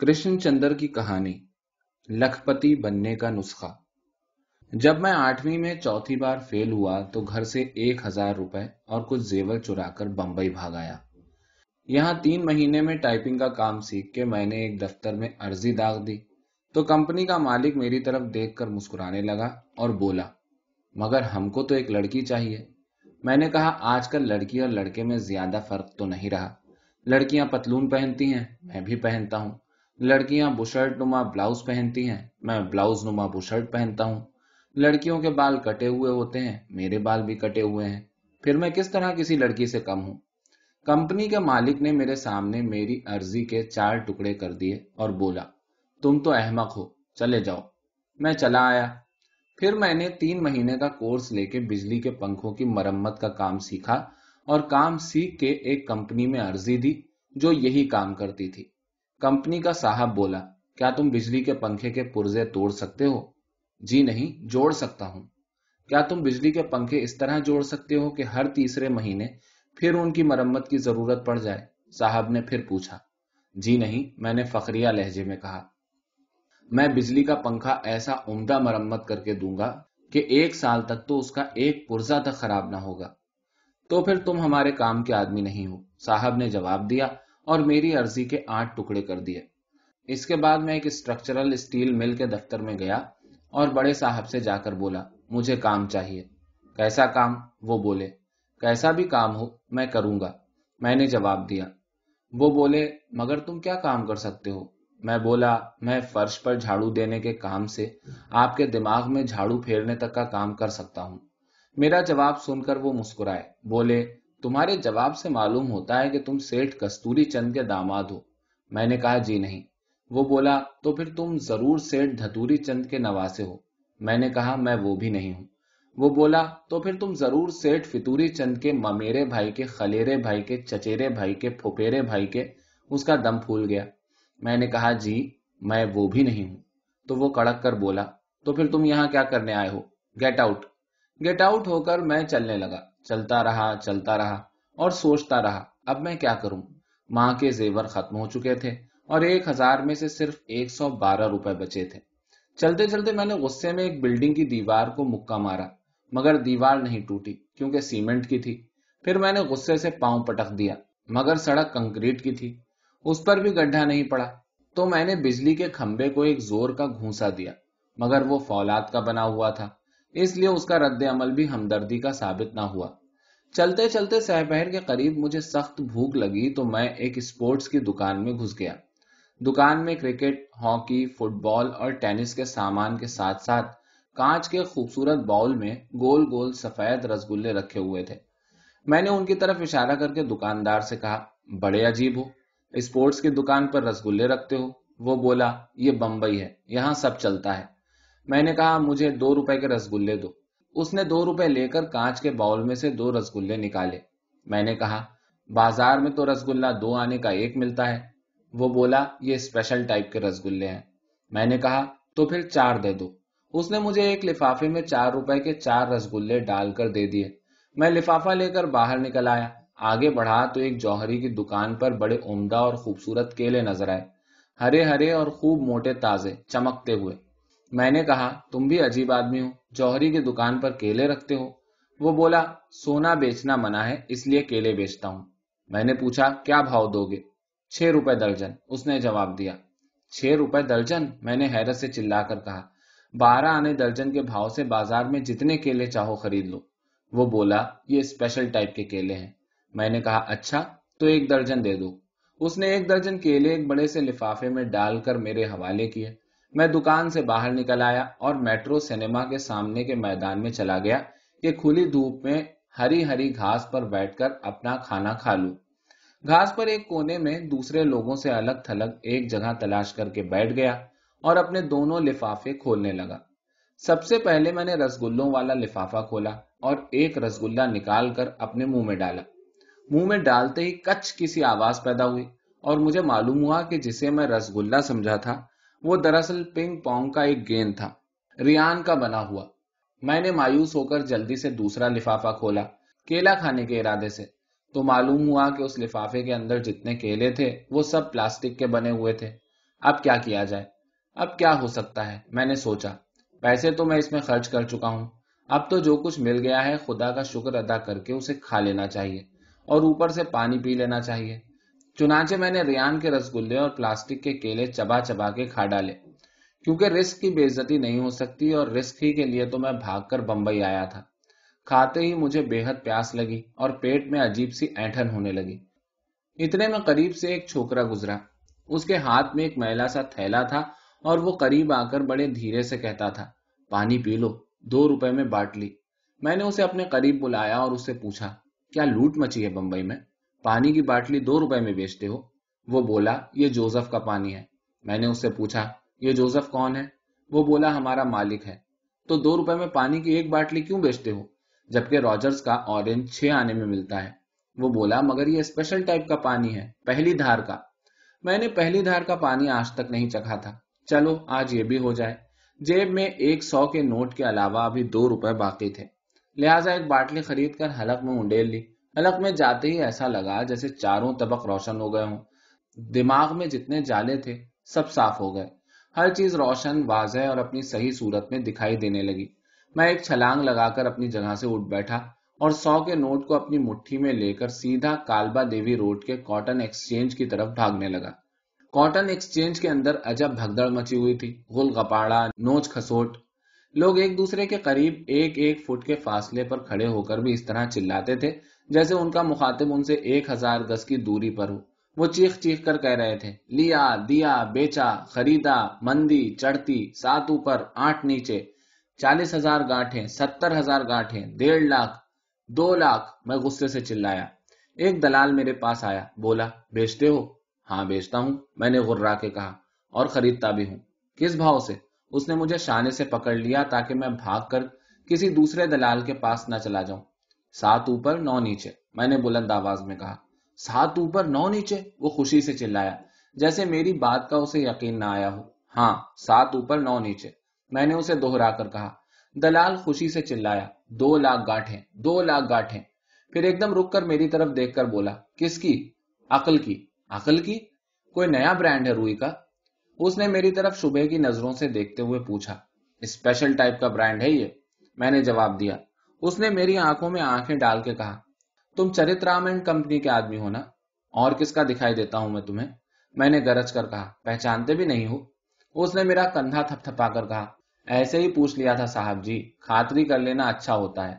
کرشن چندر کی کہانی، لکھپتی بننے کا نسخہ۔ جب میں آٹھویں میں چوتھی بار فیل ہوا تو گھر سے ایک ہزار روپے اور کچھ زیور چرا کر بمبئی بھاگ آیا۔ یہاں تین مہینے میں ٹائپنگ کا کام سیکھ کے میں نے ایک دفتر میں عرضی داغ دی۔ تو کمپنی کا مالک میری طرف دیکھ کر مسکرانے لگا اور بولا، مگر ہم کو تو ایک لڑکی چاہیے۔ میں نے کہا، آج کل لڑکی اور لڑکے میں زیادہ فرق تو نہیں رہا۔ لڑکیاں پتلون پہنتی ہیں، میں بھی پہنتا ہوں۔ لڑکیاں بشرٹ نما بلاؤز پہنتی ہیں، میں بلاؤز نما بشرٹ پہنتا ہوں۔ لڑکیوں کے بال کٹے ہوئے ہوتے ہیں، میرے بال بھی کٹے ہوئے ہیں۔ پھر میں کس طرح کسی لڑکی سے کم ہوں؟ کمپنی کے مالک نے میرے سامنے میری عرضی کے چار ٹکڑے کر دیے اور بولا، تم تو احمق ہو، چلے جاؤ۔ میں چلا آیا۔ پھر میں نے تین مہینے کا کورس لے کے بجلی کے پنکھوں کی مرمت کا کام سیکھا اور کام سیکھ کے ایک کمپنی میں عرضی دی جو یہی کام کرتی تھی۔ کمپنی کا صاحب بولا، کیا تم بجلی کے پنکھے کے پرزے توڑ سکتے ہو؟ جی نہیں، جوڑ سکتا ہوں۔ کیا تم بجلی کے پنکھے اس طرح جوڑ سکتے ہو کہ ہر تیسرے مہینے پھر ان کی مرمت کی ضرورت پڑ جائے؟ صاحب نے پھر پوچھا جی نہیں، میں نے فخریہ لہجے میں کہا، میں بجلی کا پنکھا ایسا عمدہ مرمت کر کے دوں گا کہ ایک سال تک تو اس کا ایک پرزا تک خراب نہ ہوگا۔ تو پھر تم ہمارے کام کے آدمی نہیں ہو۔ صاحب نے جواب دیا اور میری عرضی کے آٹھ ٹکڑے کر دیے۔ اس کے بعد میں ایک اسٹرکچرل اسٹیل مل کے دفتر میں گیا اور بڑے صاحب سے جا کر بولا، مجھے کام چاہیے۔ کیسا کام؟ وہ بولے، کیسا بھی کام ہو، میں کروں گا۔ میں نے جواب دیا۔ وہ بولے، مگر تم کیا کام کر سکتے ہو؟ میں بولا، میں فرش پر جھاڑو دینے کے کام سے آپ کے دماغ میں جھاڑو پھیرنے تک کا کام کر سکتا ہوں۔ میرا جواب سن کر وہ مسکرائے، بولے تمہارے جواب سے معلوم ہوتا ہے کہ تم سیٹھ کستوری چند کے داماد ہو۔ میں نے کہا جی نہیں۔ وہ بولا، تو پھر تم ضرور سیٹھ دھتوری چند کے نواسے ہو۔ میں نے کہا، میں وہ بھی نہیں ہوں۔ وہ بولا، تو پھر تم ضرور سیٹھ فتوری چند کے ممیرے بھائی کے، خلیرے بھائی کے، چچیرے بھائی کے پھوپیرے بھائی کے۔ اس کا دم پھول گیا۔ میں نے کہا جی میں وہ بھی نہیں ہوں۔ تو وہ کڑک کر بولا، تو پھر تم یہاں کیا کرنے آئے ہو؟ گیٹ آؤٹ گیٹ آؤٹ ہو کر میں چلنے لگا۔ چلتا رہا چلتا رہا اور سوچتا رہا، اب میں کیا کروں؟ ماں کے زیور ختم ہو چکے تھے اور ایک ہزار میں سے صرف ایک سو بارہ روپے بچے تھے۔ چلتے چلتے میں نے غصے میں ایک بلڈنگ کی دیوار کو مکہ مارا، مگر دیوار نہیں ٹوٹی کیونکہ سیمنٹ کی تھی۔ پھر میں نے غصے سے پاؤں پٹک دیا، مگر سڑک کنکریٹ کی تھی۔ اس پر بھی گڈھا نہیں پڑا۔ تو میں نے بجلی کے کھمبے کو ایک زور کا گھونسا دیا، مگر وہ فولاد کا بنا ہوا تھا۔ اس لیے اس کا رد عمل بھی ہمدردی کا ثابت نہ ہوا۔ چلتے چلتے سہ پہر کے قریب مجھے سخت بھوک لگی تو میں ایک اسپورٹس کی دکان میں گھس گیا۔ دکان میں کرکٹ، ہاکی، فٹ بال اور ٹینس کے سامان کے ساتھ ساتھ کانچ کے خوبصورت باؤل میں گول گول سفید رسگلے رکھے ہوئے تھے۔ میں نے ان کی طرف اشارہ کر کے دکاندار سے کہا، بڑے عجیب ہو، اسپورٹس کی دکان پر رسگلے رکھتے ہو؟ وہ بولا، یہ بمبئی ہے، یہاں سب چلتا ہے۔ میں نے کہا مجھے دو روپے کے رسگلے دو۔ اس نے دو روپے لے کر کانچ کے باؤل میں سے دو رسگلے نکالے۔ میں نے کہا، بازار میں تو رسگلہ دو آنے کا ایک ملتا ہے۔ وہ بولا، یہ اسپیشل ٹائپ کے رسگلے ہیں۔ میں نے کہا، تو پھر چار دے دو۔ اس نے مجھے ایک لفافے میں چار روپے کے چار رسگلے ڈال کر دے دیے۔ میں لفافہ لے کر باہر نکل آیا۔ آگے بڑھا تو ایک جوہری کی دکان پر بڑے عمدہ اور خوبصورت کیلے نظر آئے۔ ہرے ہرے اور خوب موٹے تازے چمکتے ہوئے۔ میں نے کہا، تم بھی عجیب آدمی ہو، جوہری کی دکان پر کیلے رکھتے ہو۔ وہ بولا، سونا بیچنا منع ہے، اس لیے کیلے بیچتا ہوں۔ میں نے پوچھا، کیا بھاؤ دو گے؟ چھ روپے درجن اس نے جواب دیا، چھ روپے درجن میں نے حیرت سے چلا کر کہا، بارہ آنے درجن کے بھاؤ سے بازار میں جتنے کیلے چاہو خرید لو۔ وہ بولا، یہ اسپیشل ٹائپ کے کیلے ہیں۔ میں نے کہا اچھا تو ایک درجن دے دو۔ اس نے ایک درجن کیلے ایک بڑے سے لفافے میں ڈال کر میرے حوالے کیے۔ میں دکان سے باہر نکل آیا اور میٹرو سینما کے سامنے کے میدان میں چلا گیا کہ کھلی دھوپ میں ہری ہری گھاس پر بیٹھ کر اپنا کھانا کھا لوں۔ گھاس پر ایک کونے میں دوسرے لوگوں سے الگ تھلگ ایک جگہ تلاش کر کے بیٹھ گیا اور اپنے دونوں لفافے کھولنے لگا۔ سب سے پہلے میں نے رسگلوں والا لفافہ کھولا اور ایک رسگلہ نکال کر اپنے منہ میں ڈالا۔ منہ میں ڈالتے ہی کچھ کسی آواز پیدا ہوئی اور مجھے معلوم ہوا کہ جسے میں رسگلہ سمجھا تھا وہ دراصل پنگ پونگ کا ایک گیند تھا۔ ریان کا بنا ہوا۔ میں نے مایوس ہو کر جلدی سے دوسرا لفافہ کھولا، کیلا کھانے کے ارادے سے۔ تو معلوم ہوا کہ اس لفافے کے اندر جتنے کیلے تھے، وہ سب پلاسٹک کے بنے ہوئے تھے۔ اب کیا کیا جائے؟ اب کیا ہو سکتا ہے؟ میں نے سوچا۔ پیسے تو میں اس میں خرچ کر چکا ہوں۔ اب تو جو کچھ مل گیا ہے، خدا کا شکر ادا کر کے اسے کھا لینا چاہیے اور اوپر سے پانی پی لینا چاہیے۔ چنانچہ میں نے ریان کے رسگلے اور پلاسٹک کے کیلے چبا چبا کے کھا ڈالے، کیونکہ رسک کی بے عزتی نہیں ہو سکتی اور رسک ہی کے لیے تو میں بھاگ کر بمبئی آیا تھا۔ کھاتے ہی مجھے بے حد پیاس لگی اور پیٹ میں عجیب سی اینٹھن ہونے لگی۔ اتنے میں قریب سے ایک چھوکرا گزرا۔ اس کے ہاتھ میں ایک میلا سا تھیلا تھا اور وہ قریب آ کر بڑے دھیرے سے کہتا تھا، پانی پی لو، دو روپے میں بانٹ لی۔ میں نے اسے اپنے قریب بلایا اور اس سے پوچھا، کیا لوٹ مچی ہے بمبئی میں؟ پانی کی باٹلی دو روپے میں بیچتے ہو؟ وہ بولا، یہ جوزف کا پانی ہے۔ میں نے اس سے پوچھا، یہ جوزف کون ہے؟ وہ بولا، ہمارا مالک ہے۔ تو دو روپے میں پانی کی ایک باٹلی کیوں بیچتے ہو؟ جبکہ روجرز کا اورنج چھ آنے میں ملتا ہے۔ وہ بولا، مگر یہ اسپیشل ٹائپ کا پانی ہے، پہلی دھار کا۔ میں نے پہلی دھار کا پانی آج تک نہیں چکھا تھا۔ چلو، آج یہ بھی ہو جائے۔ جیب میں ایک سو کے نوٹ کے علاوہ ابھی دو روپے باقی تھے۔ لہٰذا ایک باٹلی خرید کر حلق میں انڈیل لی۔ حلق میں جاتے ہی ایسا لگا جیسے چاروں طبق روشن ہو گئے ہوں۔ دماغ میں جتنے جالے تھے، سب صاف ہو گئے۔ ہر چیز روشن، واضح اور اپنی صحیح صورت میں دکھائی دینے لگی۔ میں ایک چھلانگ لگا کر اپنی جگہ سے اٹھ بیٹھا اور سو کے نوٹ کو اپنی مٹھی میں لے کر سیدھا کالبا دیوی روڈ کے کاٹن ایکسچینج کی طرف بھاگنے لگا۔ کاٹن ایکسچینج کے اندر عجب بھگدڑ مچی ہوئی تھی، غل گپاڑا نوچ کھسوٹ۔ لوگ ایک دوسرے کے قریب ایک ایک فٹ کے فاصلے پر کھڑے ہو کر بھی اس طرح چلاتے تھے جیسے ان کا مخاطب ان سے ایک ہزار گز کی دوری پر ہو۔ وہ چیخ چیخ کر کہہ رہے تھے، لیا، دیا، بیچا، خریدا، مندی، چڑھتی، سات اوپر، آٹھ نیچے۔ چالیس ہزار گاٹھیں، ستر ہزار گاٹھیں، ڈیڑھ لاکھ، دو لاکھ۔ میں غصے سے چلایا۔ ایک دلال میرے پاس آیا، بولا، بیچتے ہو؟ ہاں بیچتا ہوں۔ میں نے غرا کے کہا، اور خریدتا بھی ہوں۔ کس بھاؤ سے؟ اس نے مجھے شانے سے پکڑ لیا تاکہ میں بھاگ کر کسی دوسرے دلال کے پاس نہ چلا جاؤں۔ سات اوپر، نو نیچے۔ میں نے بلند آواز میں کہا سات اوپر، نو نیچے؟ وہ خوشی سے چلایا۔ جیسے میری بات کا اسے یقین نہ آیا ہو۔ ہاں سات اوپر، نو نیچے۔ میں نے اسے دوہرا کر کہا، دلال خوشی سے چلایا۔ دو لاکھ گاٹھیں، دو لاکھ گاٹھیں۔ پھر ایک دم رک کر میری طرف دیکھ کر بولا، کس کی؟ عقل کی۔ عقل کی؟ کوئی نیا برانڈ ہے روئی کا؟ اس نے میری طرف شبہ کی نظروں سے دیکھتے ہوئے پوچھا، اسپیشل ٹائپ کا برانڈ ہے یہ؟ میں نے جواب دیا اس نے میری آنکھوں میں آنکھیں ڈال کے کہا، تم چرت رام اینڈ کمپنی کے آدمی ہو نا؟ اور کس کا دکھائی دیتا ہوں میں تمہیں؟ میں نے گرج کر کہا، پہچانتے بھی نہیں ہو؟ اس نے میرا کندھا تھپ تھپا کر کہا، ایسے ہی پوچھ لیا تھا صاحب جی خاطری کر لینا اچھا ہوتا ہے۔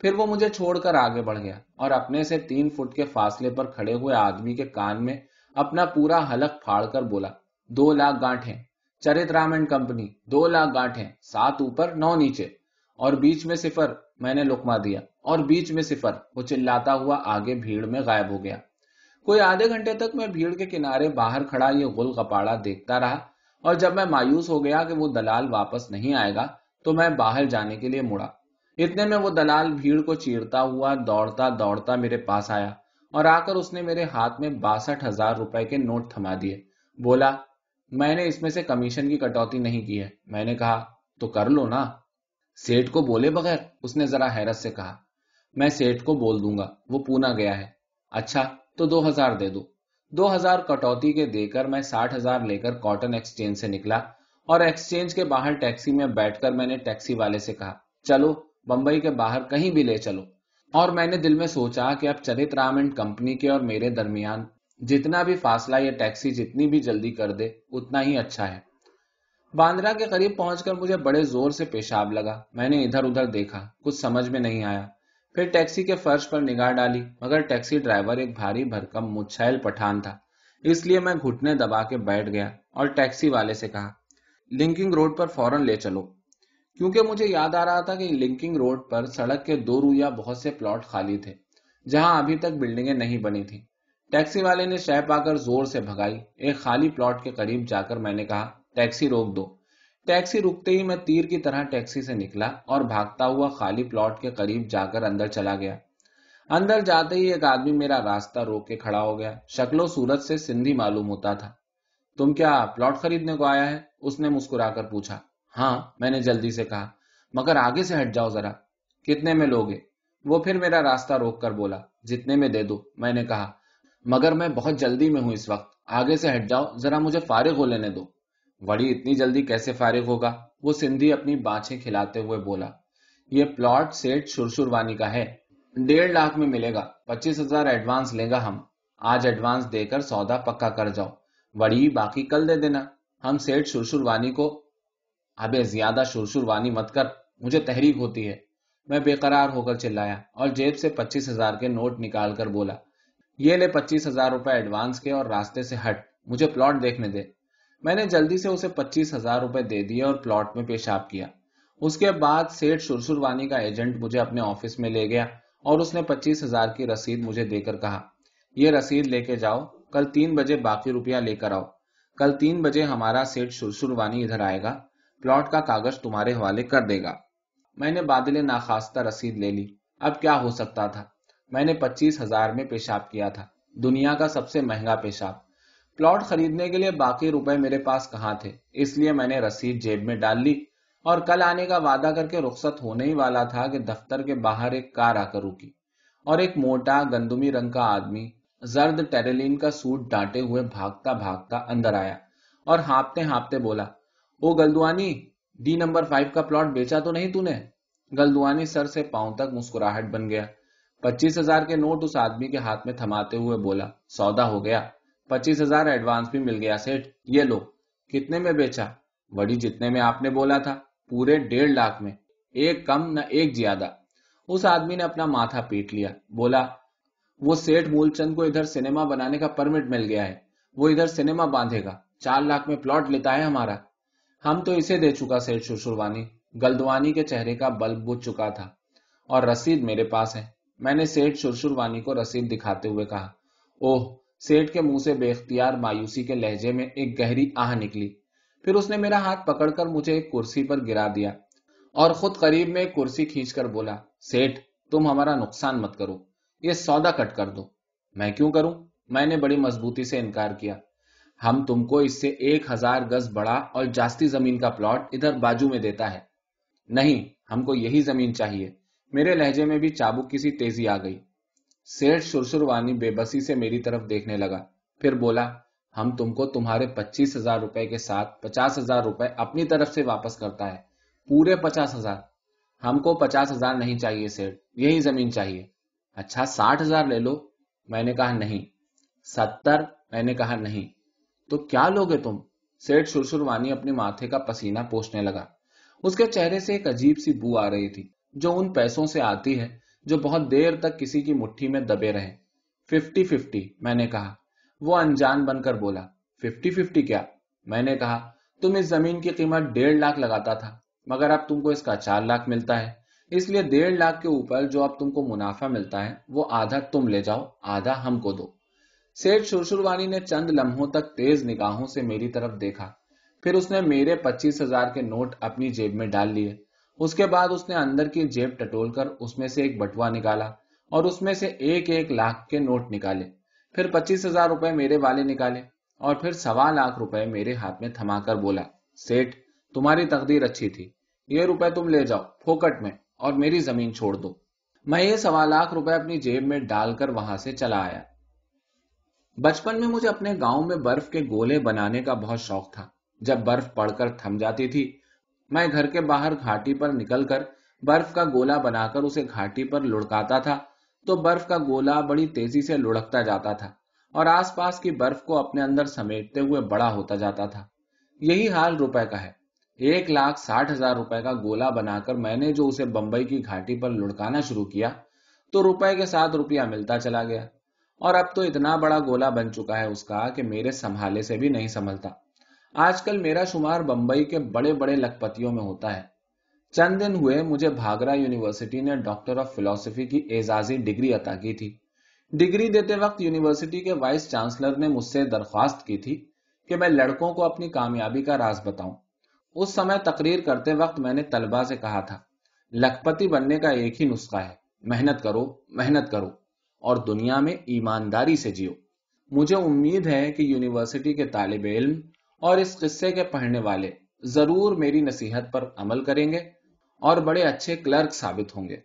پھر وہ مجھے چھوڑ کر آگے بڑھ گیا اور اپنے سے تین فٹ کے فاصلے پر کھڑے ہوئے آدمی کے کان میں اپنا پورا حلق پھاڑ کر بولا، دو لاکھ گانٹھیں چرت رام اینڈ کمپنی، دو لاکھ گانٹھیں سات اوپر، نو نیچے۔ اور بیچ میں صفر۔ میں نے لکما دیا اور بیچ میں صفر، وہ چلاتا ہوا آگے بھیڑ میں غائب ہو گیا۔ کوئی آدھے گھنٹے تک میں بھیڑ کے کنارے باہر کھڑا یہ غل کپاڑا دیکھتا رہا اور جب میں مایوس ہو گیا کہ وہ دلال واپس نہیں آئے گا تو میں باہر جانے کے لیے مڑا۔ اتنے میں وہ دلال بھیڑ کو چیرتا ہوا دوڑتا دوڑتا میرے پاس آیا اور آ کر اس نے میرے ہاتھ میں باسٹھ ہزار روپے کے نوٹ تھما دیے۔ بولا، میں نے اس میں سے کمیشن کی کٹوتی نہیں کی ہے۔ میں نے کہا، تو کر لو نا۔ سیٹ کو بولے بغیر اس نے ذرا حیرت سے کہا، میں سیٹ کو بول دوں گا، وہ پونا گیا ہے۔ اچھا تو دو ہزار دے دو۔ دو ہزار کٹوتی کے دے کر میں ساٹھ ہزار لے کر کاٹن ایکسچینج سے نکلا اور ایکسچینج کے باہر ٹیکسی میں بیٹھ کر میں نے ٹیکسی والے سے کہا، چلو، بمبئی کے باہر کہیں بھی لے چلو۔ اور میں نے دل میں سوچا کہ اب چرت رام اینڈ کمپنی کے اور میرے درمیان جتنا بھی فاصلہ یہ ٹیکسی جتنی بھی جلدی کر دے، اتنا ہی اچھا ہے۔ باندرا کے قریب پہنچ کر مجھے بڑے زور سے پیشاب لگا۔ میں نے ادھر ادھر دیکھا، کچھ سمجھ میں نہیں آیا۔ پھر ٹیکسی کے فرش پر نگاہ ڈالی، مگر ٹیکسی ڈرائیور ایک بھاری بھرکم مچھیل پٹھان تھا۔ اس لیے میں گھٹنے دبا کے بیٹھ گیا اور ٹیکسی والے سے کہا، لنکنگ روڈ پر فوراً لے چلو۔ کیونکہ مجھے یاد آ رہا تھا کہ لنکنگ روڈ پر سڑک کے دو رویا بہت سے پلاٹ خالی تھے، جہاں ابھی تک بلڈنگیں نہیں بنی تھی ٹیکسی والے نے شہ پا کر زور سے بھگائی۔ ایک خالی پلاٹ کے قریب جا کر میں نے کہا ٹیکسی روک دو۔ ٹیکسی رکتے ہی میں تیر کی طرح ٹیکسی سے نکلا اور بھاگتا ہوا خالی پلاٹ کے قریب جا کر اندر چلا گیا۔ اندر جاتے ہی ایک آدمی میرا راستہ روک کے کھڑا ہو گیا۔ شکل و صورت سے سندھی معلوم ہوتا تھا۔ تم کیا پلاٹ خریدنے کو آیا ہے؟ اس نے مسکرا کر پوچھا۔ ہاں میں نے جلدی سے کہا۔ مگر آگے سے ہٹ جاؤ ذرا۔ کتنے میں لوگے؟ وہ پھر میرا راستہ روک کر بولا۔ جتنے میں دے دو۔ میں نے کہا۔ مگر میں بہت جلدی میں ہوں اس وقت۔ آگے سے ہٹ جاؤ۔ ذرا مجھے فارغ ہو لینے دو۔ وڑی اتنی جلدی کیسے فارغ ہوگا؟ وہ سندھی اپنی بانچیں کھلاتے ہوئے بولا، یہ پلاٹ سیٹ شرشر وانی کا ہے۔ ڈیڑھ لاکھ میں ملے گا، پچیس ہزار ایڈوانس لیں گا ہم۔ آج ایڈوانس دے کر سودا پکا کر جاؤ۔ وڑی باقی کل دے دینا۔ ہم سیٹ شرشر وانی کو ابے زیادہ شرشر وانی مت کر، مجھے تحریک ہوتی ہے۔ میں بے قرار ہو کر چلایا اور جیب سے پچیس ہزار کے نوٹ نکال کر بولا، یہ لے پچیس ہزار روپے ایڈوانس کے اور راستے سے ہٹ، مجھے پلاٹ دیکھنے دے۔ میں نے جلدی سے اسے پچیس ہزار روپے دے دیے اور پلاٹ میں پیشاب کیا۔ اس کے بعد سیٹ شرشر وانی کا ایجنٹ مجھے اپنے آفس میں لے گیا اور اس نے پچیس ہزار کی رسید مجھے دے کر کہا، یہ رسید لے کے جاؤ، کل تین بجے باقی روپیہ لے کر آؤ۔ کل تین بجے ہمارا سیٹ شرشر وانی ادھر آئے گا، پلاٹ کا کاغذ تمہارے حوالے کر دے گا۔ میں نے بادل ناخواستہ رسید لے لی۔ اب کیا ہو سکتا تھا؟ میں نے پچیس ہزار میں پیشاب کیا تھا۔ دنیا کا سب سے مہنگا پیشاب۔ پلاٹ خریدنے کے لیے باقی روپے میرے پاس کہاں تھے؟ اس لیے میں نے رسید جیب میں ڈال لی اور کل آنے کا وعدہ کر کے رخصت ہونے ہی والا تھا کہ دفتر کے باہر ایک کار آ کر رکی اور ایک موٹا گندمی رنگ کا آدمی زرد ٹیرلین کا سوٹ ڈانٹے ہوئے بھاگتا بھاگتا اندر آیا اور ہانپتے ہانپتے بولا، او گلدوانی، ڈی نمبر فائیو کا پلاٹ بیچا تو نہیں تو نے؟ گلدوانی سر سے پاؤں تک مسکراہٹ بن گیا۔ پچیس ہزار کے نوٹ اس آدمی کے ہاتھ میں تھماتے ہوئے بولا، سودا ہو گیا۔ پچیس ہزار ایڈوانس بھی مل گیا سیٹ یہ لو۔ کتنے میں بیچا؟ بڑی جتنے میں آپ نے بولا تھا۔ پورے ڈیڑھ لاکھ میں۔ ایک کم نہ ایک زیادہ۔ اس آدمی نے اپنا ماتھا پیٹ لیا۔ بولا، وہ سیٹ مول چند کو ادھر سنیما بنانے کا پرمٹ مل گیا ہے۔ وہ ادھر سنیما باندھے گا۔ چار لاکھ میں پلاٹ لیتا ہے ہمارا۔ ہم تو اسے دے چکا سیٹ شرشروانی گلدوانی کے چہرے کا بلب بج چکا تھا۔ اور رسید میرے پاس ہے۔ میں نے سیٹ شرشروانی کو رسید دکھاتے ہوئے کہا، اوہ سیٹ کے منہ سے بے اختیار مایوسی کے لہجے میں ایک گہری آہ نکلی۔ پھر اس نے میرا ہاتھ پکڑ کر مجھے ایک کرسی پر گرا دیا اور خود قریب میں ایک کرسی کھینچ کر بولا سیٹ تم ہمارا نقصان مت کرو، یہ سودا کٹ کر دو۔ میں کیوں کروں؟ میں نے بڑی مضبوطی سے انکار کیا۔ ہم تم کو اس سے ایک ہزار گز بڑا اور جاستی زمین کا پلاٹ ادھر باجو میں دیتا ہے۔ نہیں، ہم کو یہی زمین چاہیے۔ میرے لہجے میں بھی چابک کسی تیزی آ گئی۔ سیٹ سرسروانی بے بسی سے میری طرف دیکھنے لگا۔ پھر بولا، ہم تم کو تمہارے پچیس ہزار روپے کے ساتھ پچاس ہزار روپے اپنی طرف سے واپس کرتا ہے۔ پورے پچاس ہزار۔ ہم کو پچاس ہزار نہیں چاہیے سیٹ یہی زمین چاہیے۔ اچھا ساٹھ ہزار لے لو۔ میں نے کہا نہیں۔ ستر، میں نے کہا نہیں۔ تو کیا لوگے تم؟ سیٹ شرشروانی اپنے ماتھے کا پسینہ پوچھنے لگا۔ اس کے چہرے سے ایک عجیب سی بو آ رہی تھی جو ان پیسوں سے آتی ہے۔ جو بہت دیر تک کسی کی مٹھی میں دبے رہے۔ ففٹی ففٹی، میں نے کہا۔ وہ انجان بن کر بولا، ففٹی ففٹی کیا؟ میں نے کہا، تم اس زمین کی قیمت ڈیڑھ لاکھ لگاتا تھا، مگر اب تم کو اس کا چار لاکھ ملتا ہے۔ اس لیے ڈیڑھ لاکھ کے اوپر جو اب تم کو منافع ملتا ہے، وہ آدھا تم لے جاؤ، آدھا ہم کو دو۔ سیٹ شرشروانی نے چند لمحوں تک تیز نگاہوں سے میری طرف دیکھا۔ پھر اس نے میرے پچیس ہزار کے نوٹ اپنی جیب میں ڈال لیے۔ اس کے بعد اس نے اندر کی جیب ٹٹول کر اس میں سے ایک بٹوا نکالا اور اس میں سے ایک ایک لاکھ کے نوٹ نکالے۔ پھر پچیس ہزار روپے میرے والے نکالے اور پھر سوا لاکھ روپے میرے ہاتھ میں تھما کر بولا سیٹ تمہاری تقدیر اچھی تھی۔ یہ روپے تم لے جاؤ، پھوکٹ میں، اور میری زمین چھوڑ دو۔ میں یہ سوا لاکھ روپے اپنی جیب میں ڈال کر وہاں سے چلا آیا۔ بچپن میں مجھے اپنے گاؤں میں برف کے گولے بنانے کا بہت شوق تھا۔ جب برف پڑ کر تھم جاتی تھی میں گھر کے باہر گھاٹی پر نکل کر برف کا گولا بنا کر اسے گھاٹی پر لڑکاتا تھا، تو برف کا گولا بڑی تیزی سے لڑکتا جاتا تھا اور آس پاس کی برف کو اپنے اندر سمیٹتے ہوئے بڑا ہوتا جاتا تھا۔ یہی حال روپے کا ہے۔ ایک لاکھ ساٹھ ہزار روپے کا گولا بنا کر میں نے جو اسے بمبئی کی گھاٹی پر لڑکانا شروع کیا، تو روپے کے ساتھ روپیہ ملتا چلا گیا۔ اور اب تو اتنا بڑا گولا بن چکا ہے اس کا کہ میرے سنبھالے سے بھی نہیں سنبھلتا۔ آج کل میرا شمار بمبئی کے بڑے بڑے لکھپتیوں میں ہوتا ہے۔ چند دن ہوئے مجھے بھاگرا یونیورسٹی نے ڈاکٹر آف فلسفی کی اعزازی ڈگری عطا کی تھی۔ ڈگری دیتے وقت یونیورسٹی کے وائس چانسلر نے مجھ سے درخواست کی تھی کہ میں لڑکوں کو اپنی کامیابی کا راز بتاؤں۔ اس سمے تقریر کرتے وقت میں نے طلبا سے کہا تھا، لکھپتی بننے کا ایک ہی نسخہ ہے۔ محنت کرو محنت کرو، اور دنیا میں ایمانداری سے جیو۔ مجھے امید ہے کہ یونیورسٹی کے طالب علم اور اس قصے کے پڑھنے والے ضرور میری نصیحت پر عمل کریں گے اور بڑے اچھے کلرک ثابت ہوں گے۔